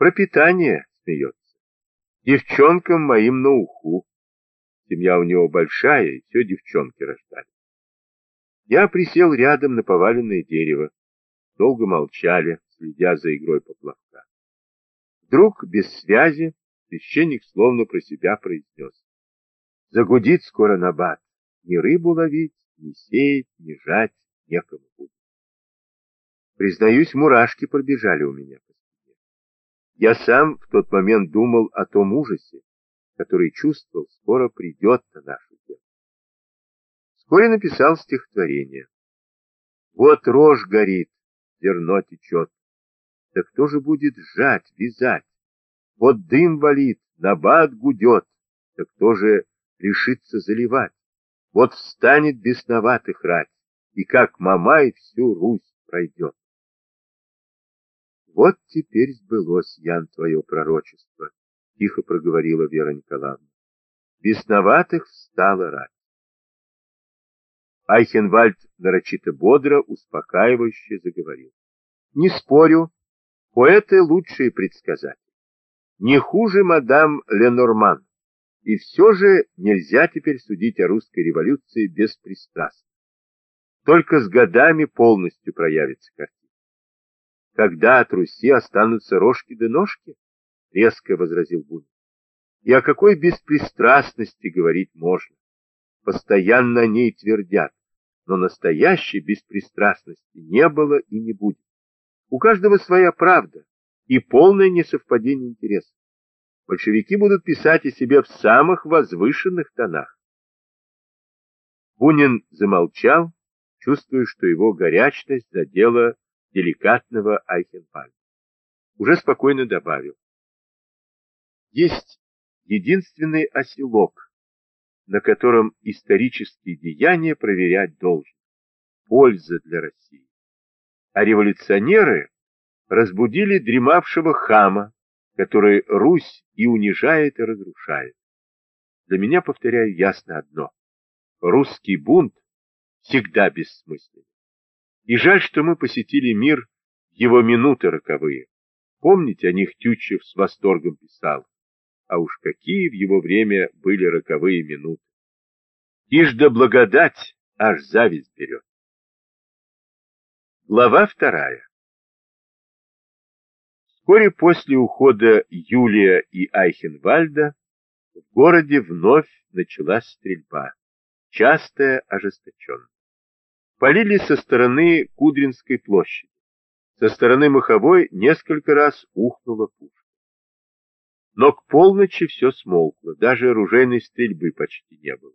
Пропитание, смеется. Девчонкам моим на уху. Семья у него большая, и все девчонки рождали. Я присел рядом на поваленное дерево. Долго молчали, следя за игрой поплавка. Вдруг, без связи, священник словно про себя произнес. Загудит скоро набат. Ни рыбу ловить, ни сеять, ни жать некому будет. Признаюсь, мурашки пробежали у меня. Я сам в тот момент думал о том ужасе, который чувствовал, скоро придет на нашу землю. Вскоре написал стихотворение. Вот рожь горит, зерно течет. Да кто же будет сжать, вязать? Вот дым валит, набат гудет. Да кто же решится заливать? Вот встанет бесноватых рать, и как Мамай всю Русь пройдет. Вот теперь сбылось, Ян, твое пророчество, тихо проговорила Вера Николаевна. Бесноватых встала рать. Айхенвальд нарочито бодро, успокаивающе заговорил. Не спорю, поэты лучшие предсказатели. Не хуже мадам Ленорман. И все же нельзя теперь судить о русской революции беспристрастно. Только с годами полностью проявится картина. Когда от Руси останутся рожки да ножки? Резко возразил Бунин. И о какой беспристрастности говорить можно? Постоянно о ней твердят, но настоящей беспристрастности не было и не будет. У каждого своя правда и полное несовпадение интересов большевики будут писать о себе в самых возвышенных тонах. Бунин замолчал, чувствуя, что его горячность задела деликатного Айхенвальда. Уже спокойно добавил. Есть единственный оселок, на котором исторические деяния проверять должен. Польза для России. А революционеры разбудили дремавшего хама, который Русь и унижает, и разрушает. Для меня, повторяю, ясно одно. Русский бунт всегда бессмыслен. И жаль, что мы посетили мир его минуты роковые. Помните, о них Тютчев с восторгом писал. А уж какие в его время были роковые минуты. Ишь да благодать, аж зависть берет. Глава вторая. Вскоре после ухода Юлия и Айхенвальда в городе вновь началась стрельба, частая, ожесточенная. Полили со стороны Кудринской площади. Со стороны Маховой несколько раз ухнула пушка. Но к полночи все смолкло, даже оружейной стрельбы почти не было.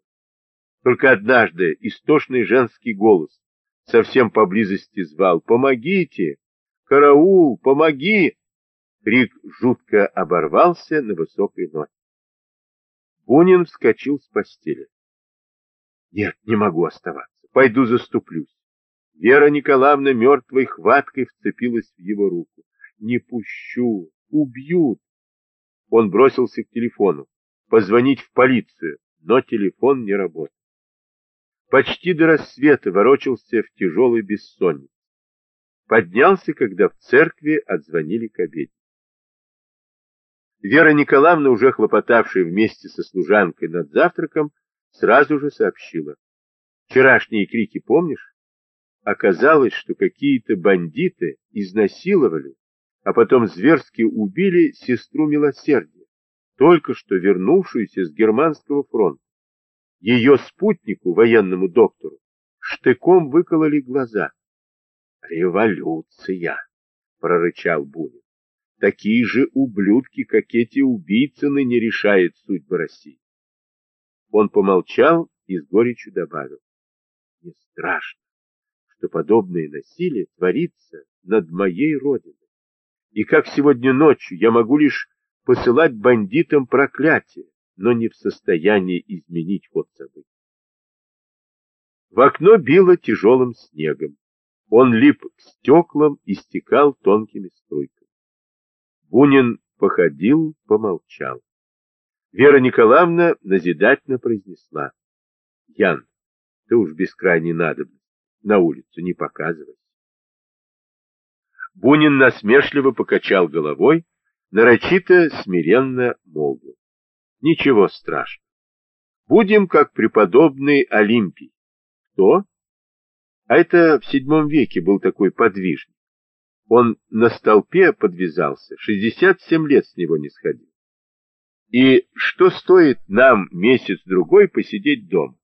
Только однажды истошный женский голос совсем поблизости звал «Помогите! Караул! Помоги!» Крик жутко оборвался на высокой ноте. Бунин вскочил с постели. Нет, не могу оставаться. Пойду заступлюсь. Вера Николаевна мертвой хваткой вцепилась в его руку. Не пущу, убьют. Он бросился к телефону. Позвонить в полицию, но телефон не работал. Почти до рассвета ворочался в тяжелой бессоннице. Поднялся, когда в церкви отзвонили к обеде. Вера Николаевна, уже хлопотавшая вместе со служанкой над завтраком, сразу же сообщила. Вчерашние крики помнишь? Оказалось, что какие-то бандиты изнасиловали, а потом зверски убили сестру милосердия, только что вернувшуюся с германского фронта. Ее спутнику, военному доктору, штыком выкололи глаза. «Революция!» — прорычал Бунин. Такие же ублюдки, как эти убийцы, ныне решают судьбы России. Он помолчал и с горечью добавил. Мне страшно, что подобное насилие творится над моей родиной. И как сегодня ночью я могу лишь посылать бандитам проклятие, но не в состоянии изменить ход событий. В окно било тяжелым снегом. Он лип к стеклам и стекал тонкими струйками. Бунин походил, помолчал. Вера Николаевна назидательно произнесла. Ян, ты уж без крайней надобности на улицу не показывайся. Бунин насмешливо покачал головой, нарочито смиренно молвил. Ничего страшного. Будем как преподобный Олимпий. Кто? А это в седьмом веке был такой подвижник. Он на столпе подвязался, 67 лет с него не сходил. И что стоит нам месяц-другой посидеть дома?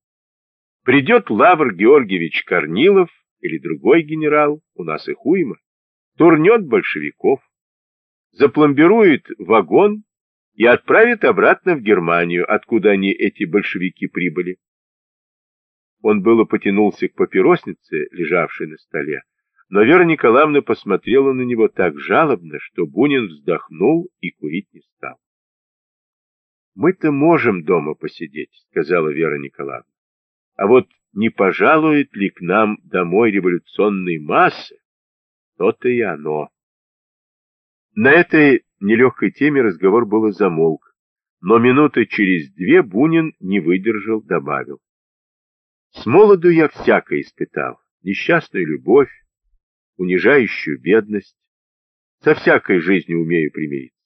Придет Лавр Георгиевич Корнилов или другой генерал, у нас их уйма, турнет большевиков, запломбирует вагон и отправит обратно в Германию, откуда они, эти большевики, прибыли. Он было потянулся к папироснице, лежавшей на столе, но Вера Николаевна посмотрела на него так жалобно, что Бунин вздохнул и курить не стал. «Мы-то можем дома посидеть», — сказала Вера Николаевна. «А вот не пожалует ли к нам домой революционной массы, то-то и оно». На этой нелегкой теме разговор был замолк, но минуты через две Бунин не выдержал, добавил. «С молоду я всякое испытал, несчастную любовь, унижающую бедность. Со всякой жизнью умею примириться.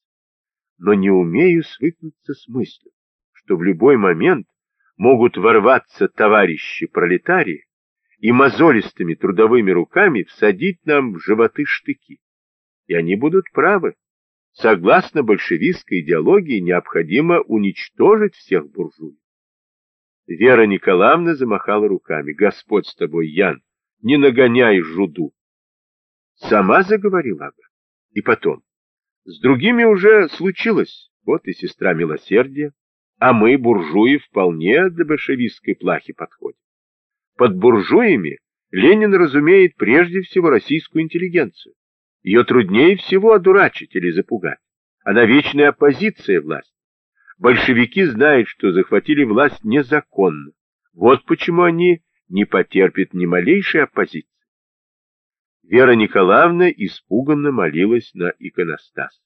Но не умею свыкнуться с мыслью, что в любой момент могут ворваться товарищи пролетарии и мозолистыми трудовыми руками всадить нам в животы штыки. И они будут правы. Согласно большевистской идеологии необходимо уничтожить всех буржуев. Вера Николаевна замахала руками. Господь с тобой, Ян, не нагоняй жуду. Сама заговорила бы. И потом, с другими уже случилось, вот и сестра милосердия, а мы, буржуи, вполне до большевистской плахи подходим. Под буржуями Ленин разумеет прежде всего российскую интеллигенцию. Ее труднее всего одурачить или запугать. Она вечная оппозиция власти. Большевики знают, что захватили власть незаконно. Вот почему они не потерпят ни малейшей оппозиции. Вера Николаевна испуганно молилась на иконостас.